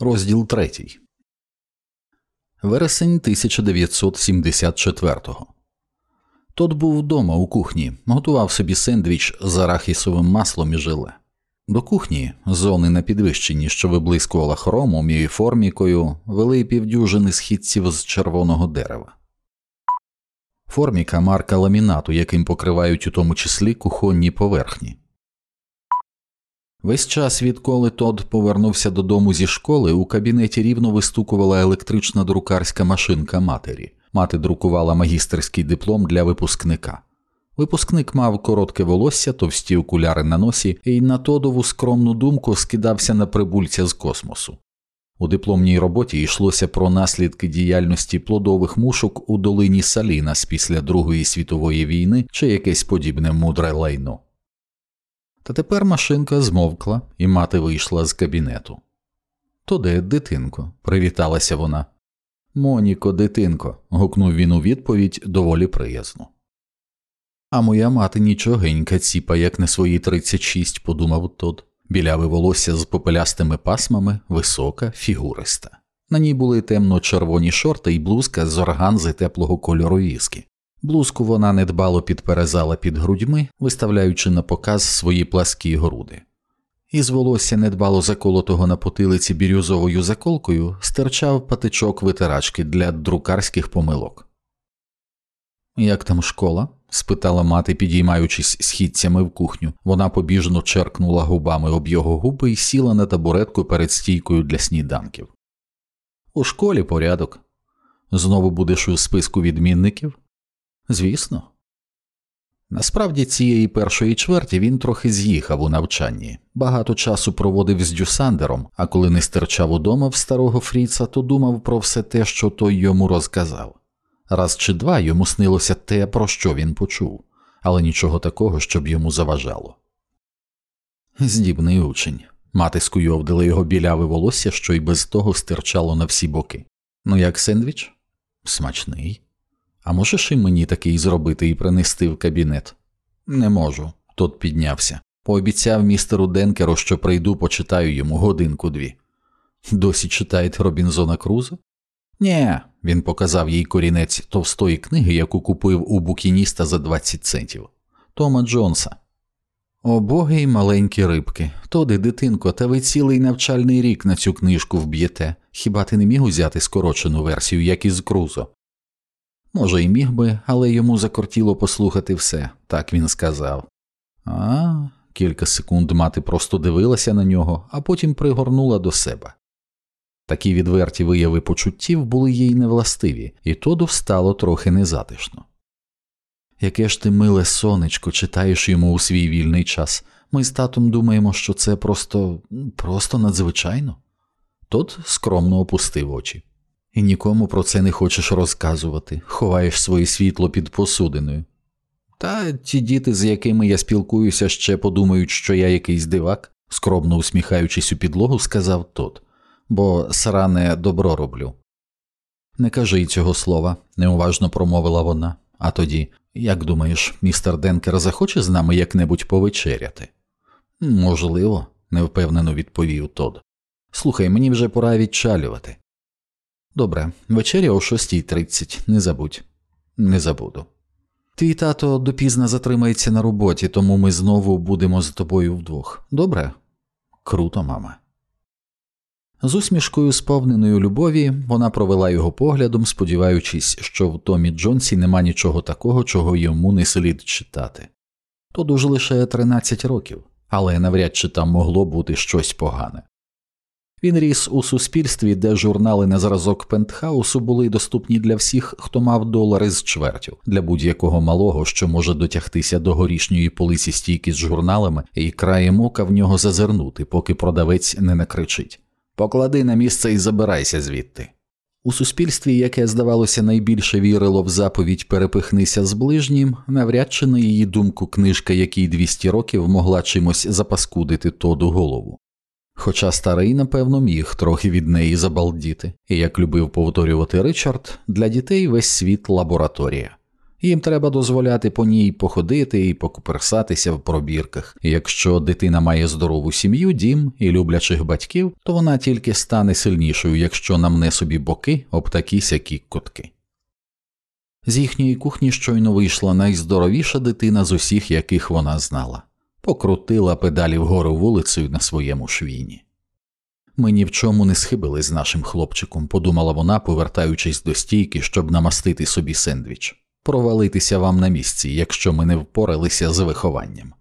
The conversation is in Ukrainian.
Розділ 3. Вересень 1974-го. Тот був вдома у кухні, готував собі сендвіч з арахісовим маслом і желе. До кухні, зони на підвищенні, що виблискувала хромом і формікою, вели півдюжини східців з червоного дерева. Форміка марка ламінату, яким покривають у тому числі кухонні поверхні. Весь час, відколи Тод повернувся додому зі школи, у кабінеті рівно вистукувала електрична друкарська машинка матері. Мати друкувала магістерський диплом для випускника. Випускник мав коротке волосся, товсті окуляри на носі і на Тодову скромну думку скидався на прибульця з космосу. У дипломній роботі йшлося про наслідки діяльності плодових мушок у долині Салінас після Другої світової війни чи якесь подібне мудре лайно. Та тепер машинка змовкла, і мати вийшла з кабінету. То де, дитинко, привіталася вона. Моніко, дитинко, гукнув він у відповідь доволі приязно. А моя мати нічогенька ціпа, як на свої 36, подумав Тод. Біляве волосся з попелястими пасмами, висока, фігуриста. На ній були темно червоні шорти і блузка з органзи теплого кольору віскі. Блузку вона недбало підперезала під грудьми, виставляючи на показ свої пласкі груди. Із волосся недбало заколотого на потилиці бірюзовою заколкою стирчав патичок витирачки для друкарських помилок. Як там школа? спитала мати, підіймаючись східцями в кухню. Вона побіжно черкнула губами об його губи і сіла на табуретку перед стійкою для сніданків. У школі порядок. Знову будеш у списку відмінників? Звісно. Насправді цієї першої чверті він трохи з'їхав у навчанні, багато часу проводив з Дюсандером, а коли не стирчав удома в старого Фріца, то думав про все те, що той йому розказав. Раз чи два йому снилося те, про що він почув, але нічого такого, щоб йому заважало. Здібний учень. Мати скуйовдила його біляве волосся, що й без того стирчало на всі боки. Ну, як сендвіч? Смачний. А можеш і мені такий зробити і принести в кабінет? Не можу. Тот піднявся. Пообіцяв містеру Денкеру, що прийду, почитаю йому годинку дві. Досі читаєте Робінзона Круза? Нє, він показав їй корінець товстої книги, яку купив у букініста за 20 центів. Тома Джонса. О боги й маленькі рибки. Тоди, дитинко, та ви цілий навчальний рік на цю книжку вб'єте. Хіба ти не міг узяти скорочену версію, як із Крузо? Може, й міг би, але йому закортіло послухати все, так він сказав. А, кілька секунд мати просто дивилася на нього, а потім пригорнула до себе. Такі відверті вияви почуттів були їй невластиві, і Тоду стало трохи незатишно. Яке ж ти миле сонечко, читаєш йому у свій вільний час. Ми з татом думаємо, що це просто просто надзвичайно. Тот скромно опустив очі. І нікому про це не хочеш розказувати, ховаєш своє світло під посудиною. Та ті діти, з якими я спілкуюся, ще подумають, що я якийсь дивак, скромно усміхаючись у підлогу, сказав тот, бо сране добро роблю. Не кажи й цього слова, неуважно промовила вона, а тоді, як думаєш, містер Денкер захоче з нами як-небудь повечеряти? Можливо, невпевнено відповів Тод. Слухай, мені вже пора відчалювати. Добре, вечеря о 6.30, не забудь, не забуду. Твій тато допізно затримається на роботі, тому ми знову будемо з тобою вдвох. Добре? Круто, мама. З усмішкою, сповненою любові, вона провела його поглядом, сподіваючись, що в Томі Джонсі нема нічого такого, чого йому не слід читати. То дуже лише 13 років, але навряд чи там могло бути щось погане. Він ріс у суспільстві, де журнали на зразок пентхаусу були доступні для всіх, хто мав долари з чвертю, для будь-якого малого, що може дотягтися до горішньої полиці стійки з журналами, і краєм ока в нього зазирнути, поки продавець не накричить Поклади на місце і забирайся звідти. У суспільстві, яке, здавалося, найбільше вірило в заповідь перепихнися з ближнім, навряд чи на її думку книжка, якій 200 років могла чимось запаскудити тоду голову. Хоча старий, напевно, міг трохи від неї забалдіти, і як любив повторювати Ричард, для дітей весь світ лабораторія. Їм треба дозволяти по ній походити і покуперсатися в пробірках. Якщо дитина має здорову сім'ю, дім і люблячих батьків, то вона тільки стане сильнішою, якщо намне собі боки об такі сякі котки. З їхньої кухні щойно вийшла найздоровіша дитина з усіх, яких вона знала, покрутила педалі вгору вулицею на своєму швіні. Ми ні в чому не схибили з нашим хлопчиком, подумала вона, повертаючись до стійки, щоб намастити собі сендвіч провалитися вам на місці, якщо ми не впоралися з вихованням.